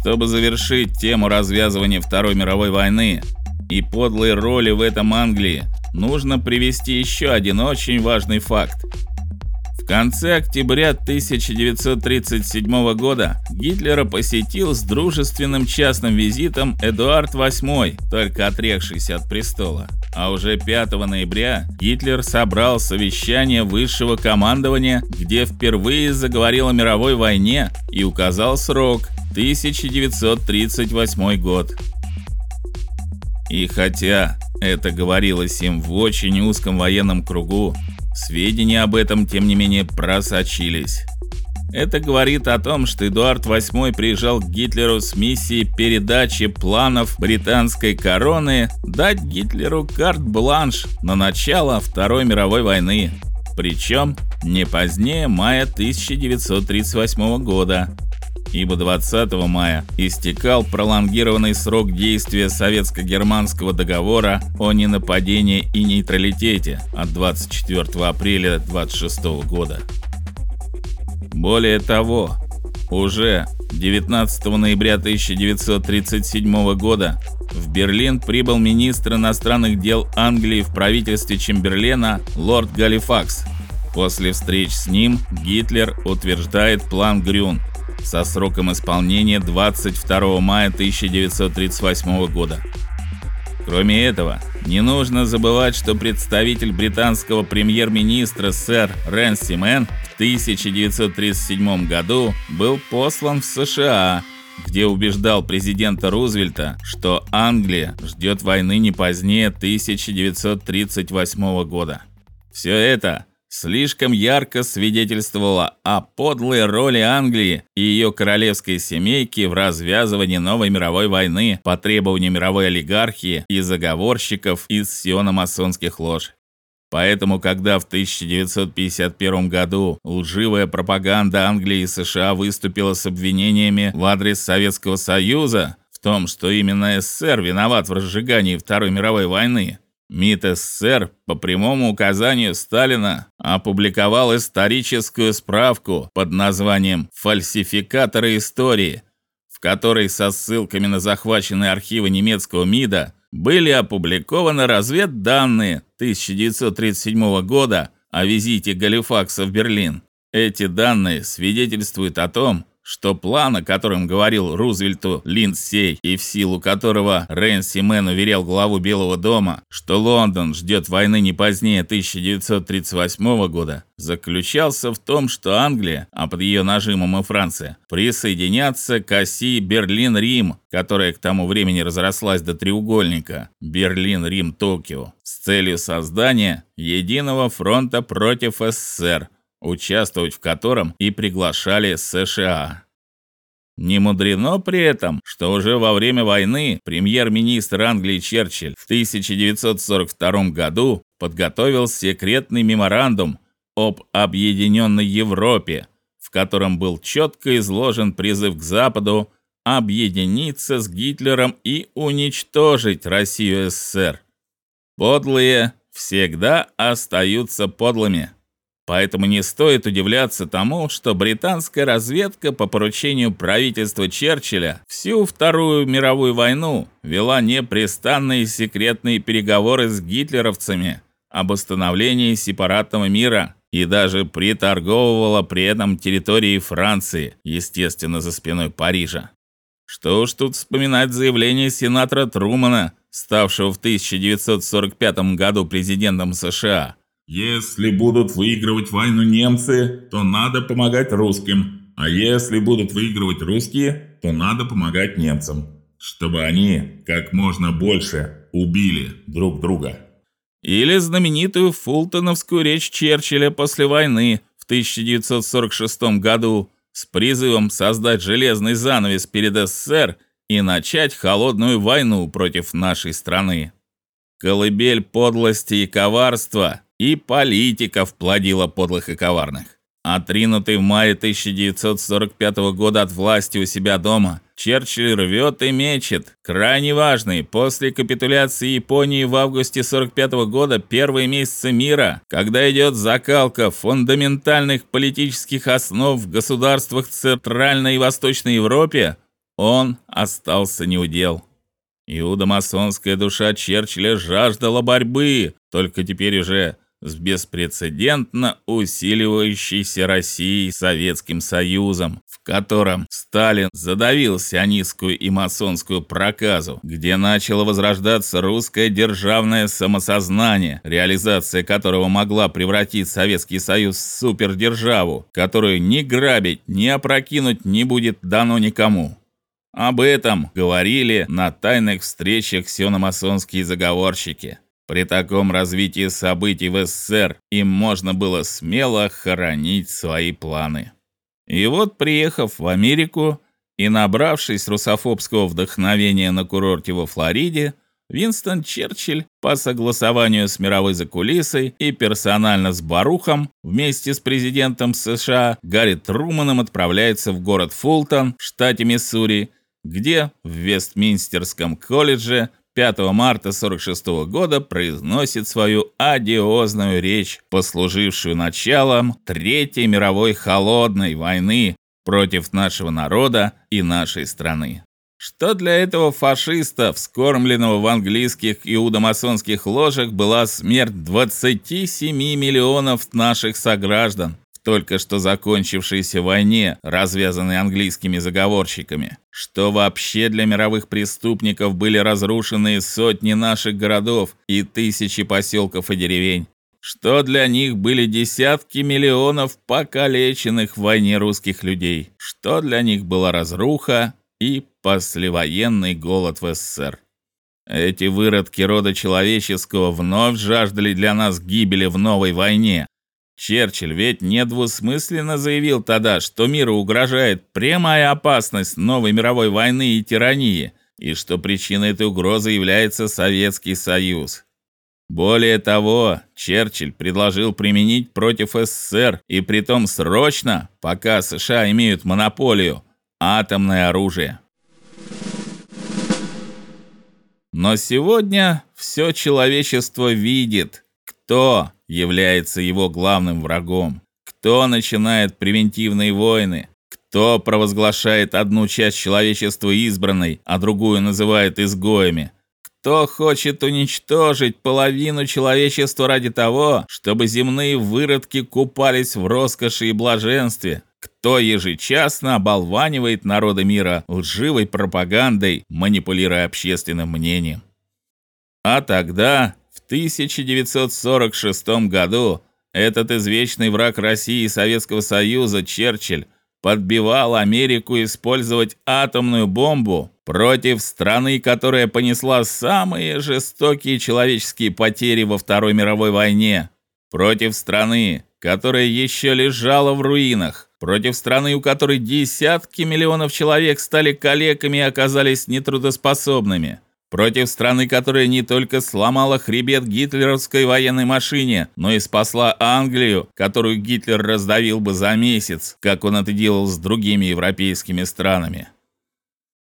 Чтобы завершить тему развязывания Второй мировой войны и подлой роли в этом Англии, нужно привести еще один очень важный факт конце октября 1937 года Гитлера посетил с дружественным частным визитом Эдуард VIII, только отрекшийся от престола. А уже 5 ноября Гитлер собрал совещание высшего командования, где впервые заговорил о мировой войне и указал срок 1938 год. И хотя это говорилось им в очень узком военном кругу, Сведения об этом, тем не менее, просочились. Это говорит о том, что Эдуард VIII приезжал к Гитлеру с миссией передачи планов британской короны дать Гитлеру карт-бланш на начало Второй мировой войны, причем не позднее мая 1938 года ибо 20 мая истекал пролонгированный срок действия советско-германского договора о ненападении и нейтралитете от 24 апреля 26 года. Более того, уже 19 ноября 1937 года в Берлин прибыл министр иностранных дел Англии в правительстве Чемберлена лорд Галифакс. После встреч с ним Гитлер утверждает план Грюн, со сроком исполнения 22 мая 1938 года. Кроме этого, не нужно забывать, что представитель британского премьер-министра сэр Рэнси Мэн в 1937 году был послан в США, где убеждал президента Рузвельта, что Англия ждет войны не позднее 1938 года. Все это слишком ярко свидетельствовала о подлой роли Англии и ее королевской семейки в развязывании новой мировой войны по требованию мировой олигархии и заговорщиков из сиономасонских лож. Поэтому, когда в 1951 году лживая пропаганда Англии и США выступила с обвинениями в адрес Советского Союза в том, что именно СССР виноват в разжигании Второй мировой войны, МИД СССР по прямому указанию Сталина опубликовал историческую справку под названием «Фальсификаторы истории», в которой со ссылками на захваченные архивы немецкого МИДа были опубликованы разведданные 1937 года о визите Галифакса в Берлин. Эти данные свидетельствуют о том, что план, о котором говорил Рузвельту Линдсей и в силу которого Рэнси Мэн уверял главу Белого дома, что Лондон ждет войны не позднее 1938 года, заключался в том, что Англия, а под ее нажимом и Франция, присоединятся к оси Берлин-Рим, которая к тому времени разрослась до треугольника Берлин-Рим-Токио, с целью создания единого фронта против СССР – участвовать в котором и приглашали США. Не мудрено при этом, что уже во время войны премьер-министр Англии Черчилль в 1942 году подготовил секретный меморандум об объединенной Европе, в котором был четко изложен призыв к Западу объединиться с Гитлером и уничтожить Россию СССР. Подлые всегда остаются подлыми. Поэтому не стоит удивляться тому, что британская разведка по поручению правительства Черчилля всю Вторую мировую войну вела непрестанные секретные переговоры с гитлеровцами об установлении сепаратного мира и даже приторговывала при этом территорией Франции, естественно, за спиной Парижа. Что уж тут вспоминать заявление сенатора Трумана, ставшего в 1945 году президентом США если будут выигрывать войну немцы, то надо помогать русским, а если будут выигрывать русские, то надо помогать немцам, чтобы они как можно больше убили друг друга. Или знаменитую фултоновскую речь Черчилля после войны в 1946 году с призывом создать железный занавес перед СССР и начать холодную войну против нашей страны. Колыбель подлости и коварства и политиков плодила подлых и коварных. Отринутый в мае 1945 года от власти у себя дома, Черчилль рвет и мечет. Крайне важный после капитуляции Японии в августе 45 года первые месяцы мира, когда идет закалка фундаментальных политических основ в государствах Центральной и Восточной Европе, он остался неудел. Иудомасонская душа Черчилля жаждала борьбы, только теперь уже с беспрецедентно усиливающейся Россией Советским Союзом, в котором Сталин задавил сионистскую и масонскую проказу, где начало возрождаться русское державное самосознание, реализация которого могла превратить Советский Союз в супердержаву, которую ни грабить, ни опрокинуть не будет дано никому. Об этом говорили на тайных встречах сиономасонские заговорщики. При таком развитии событий в СССР им можно было смело хоронить свои планы. И вот, приехав в Америку и набравшись русофобского вдохновения на курорте во Флориде, Винстон Черчилль по согласованию с мировой закулисой и персонально с Барухом вместе с президентом США Гарри Труманом отправляется в город Фултон в штате Миссури, где в Вестминстерском колледже 5 марта 46 года произносит свою одиозную речь, послужившую началом Третьей мировой холодной войны против нашего народа и нашей страны. Что для этого фашиста, вскормленного в английских иудомасонских ложах, была смерть 27 миллионов наших сограждан, только что закончившейся войне, развязанной английскими заговорщиками, что вообще для мировых преступников были разрушены сотни наших городов и тысячи поселков и деревень, что для них были десятки миллионов покалеченных в войне русских людей, что для них была разруха и послевоенный голод в СССР. Эти выродки рода человеческого вновь жаждали для нас гибели в новой войне, Черчилль ведь недвусмысленно заявил тогда, что миру угрожает прямая опасность новой мировой войны и тирании, и что причиной этой угрозы является Советский Союз. Более того, Черчилль предложил применить против СССР и притом срочно, пока США имеют монополию, атомное оружие. Но сегодня все человечество видит, кто является его главным врагом? Кто начинает превентивные войны? Кто провозглашает одну часть человечества избранной, а другую называет изгоями? Кто хочет уничтожить половину человечества ради того, чтобы земные выродки купались в роскоши и блаженстве? Кто ежечасно оболванивает народы мира лживой пропагандой, манипулируя общественным мнением? А тогда 1946 году этот извечный враг России и Советского Союза Черчилль подбивал Америку использовать атомную бомбу против страны, которая понесла самые жестокие человеческие потери во Второй мировой войне, против страны, которая еще лежала в руинах, против страны, у которой десятки миллионов человек стали калеками и оказались нетрудоспособными против страны, которая не только сломала хребет гитлеровской военной машине, но и спасла Англию, которую Гитлер раздавил бы за месяц, как он это делал с другими европейскими странами.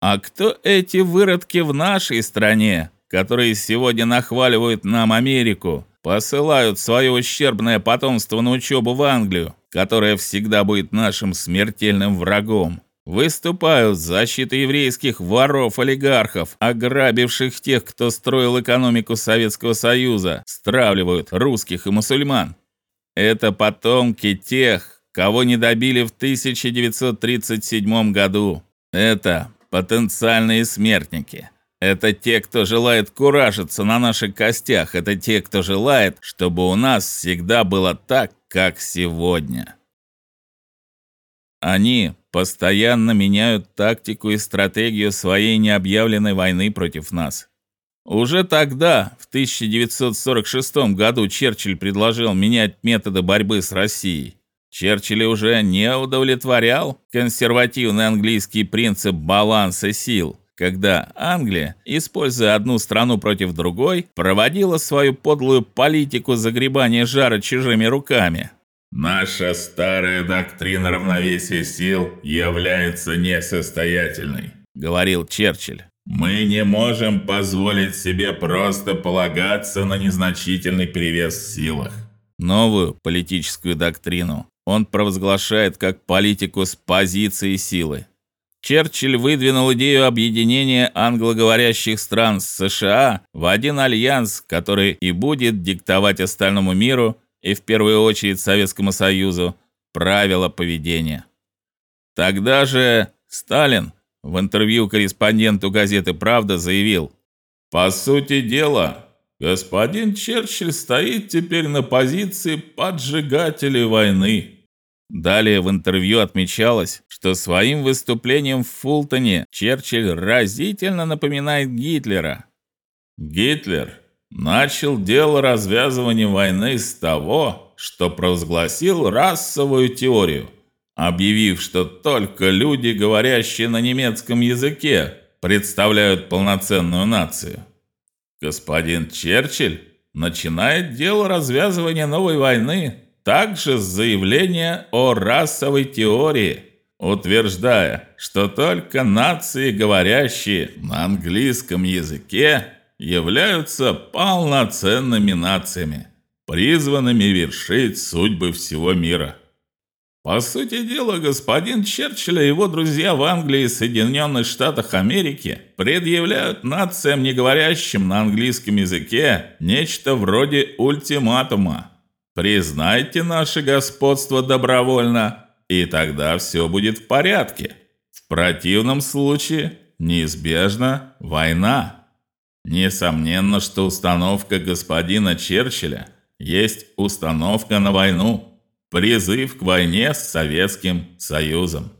А кто эти выродки в нашей стране, которые сегодня нахваливают нам Америку, посылают свое ущербное потомство на учебу в Англию, которая всегда будет нашим смертельным врагом? Выступают в защиту еврейских воров-олигархов, ограбивших тех, кто строил экономику Советского Союза, стравливают русских и мусульман. Это потомки тех, кого не добили в 1937 году. Это потенциальные смертники. Это те, кто желает куражиться на наших костях, это те, кто желает, чтобы у нас всегда было так, как сегодня. Они постоянно меняют тактику и стратегию своей необъявленной войны против нас. Уже тогда, в 1946 году, Черчилль предложил менять методы борьбы с Россией. Черчилль уже не удовлетворял консервативный английский принцип баланса сил, когда Англия, используя одну страну против другой, проводила свою подлую политику загребания жара чужими руками. Наша старая доктрина равновесия сил является несостоятельной, говорил Черчилль. Мы не можем позволить себе просто полагаться на незначительный перевес в силах. Новую политическую доктрину он провозглашает как политику с позиции силы. Черчилль выдвинул идею объединения англоговорящих стран с США в один альянс, который и будет диктовать остальному миру и в первую очередь Советскому Союзу правила поведения. Тогда же Сталин в интервью корреспонденту газеты Правда заявил: "По сути дела, господин Черчилль стоит теперь на позиции поджигателя войны". Далее в интервью отмечалось, что своим выступлением в Фултоне Черчилль разительно напоминает Гитлера. Гитлер начал дело развязывания войны с того, что провозгласил расовую теорию, объявив, что только люди, говорящие на немецком языке, представляют полноценную нацию. Господин Черчилль начинает дело развязывания новой войны также с заявления о расовой теории, утверждая, что только нации, говорящие на английском языке, являются полноценными нациями, призванными вершить судьбы всего мира. По сути дела, господин Черчилль и его друзья в Англии и Соединенных Штатах Америки предъявляют нациям, не говорящим на английском языке, нечто вроде ультиматума. Признайте наше господство добровольно, и тогда все будет в порядке. В противном случае неизбежна война. Несомненно, что установка господина Черчилля есть установка на войну призыв к войне с Советским Союзом.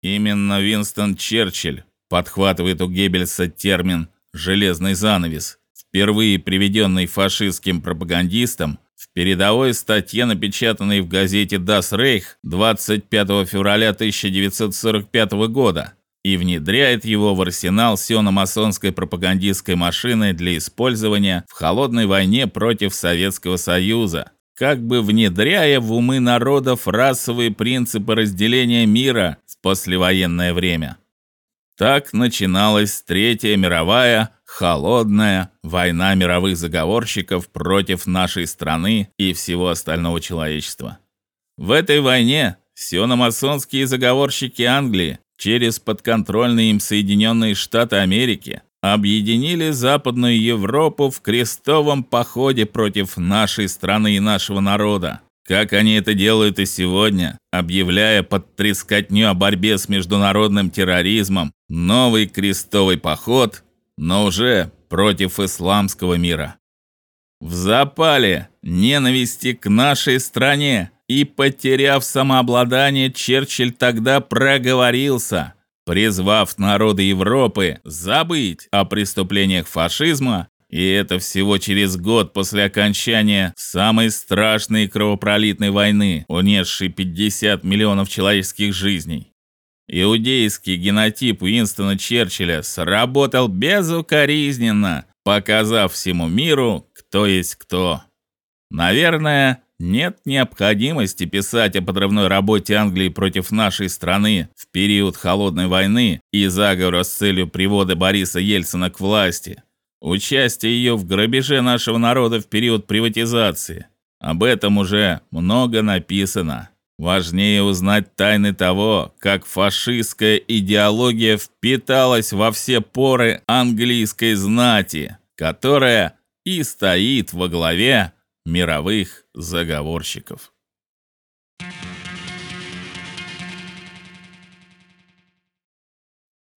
Именно Винстон Черчилль подхватывает у Геббельса термин железный занавес, впервые приведенный фашистским пропагандистом в передовой статье, напечатанной в газете Das Reich 25 февраля 1945 года, и внедряет его в арсенал сиономасонской пропагандистской машины для использования в холодной войне против Советского Союза, как бы внедряя в умы народов расовые принципы разделения мира в послевоенное время. Так начиналась Третья мировая холодная война мировых заговорщиков против нашей страны и всего остального человечества. В этой войне сиономасонские заговорщики Англии через подконтрольные им Соединенные Штаты Америки объединили Западную Европу в крестовом походе против нашей страны и нашего народа. Как они это делают и сегодня, объявляя под трескотню о борьбе с международным терроризмом новый крестовый поход, но уже против исламского мира. В запале ненависти к нашей стране и потеряв самообладание, Черчилль тогда проговорился – призвав народы Европы забыть о преступлениях фашизма, и это всего через год после окончания самой страшной кровопролитной войны, унесшей 50 миллионов человеческих жизней. Иудейский генотип Уинстона Черчилля сработал безукоризненно, показав всему миру, кто есть кто. Наверное, нет необходимости писать о подрывной работе Англии против нашей страны в период холодной войны и заговора с целью привода Бориса Ельцина к власти. Участие ее в грабеже нашего народа в период приватизации. Об этом уже много написано. Важнее узнать тайны того, как фашистская идеология впиталась во все поры английской знати, которая и стоит во главе мировых заговорщиков.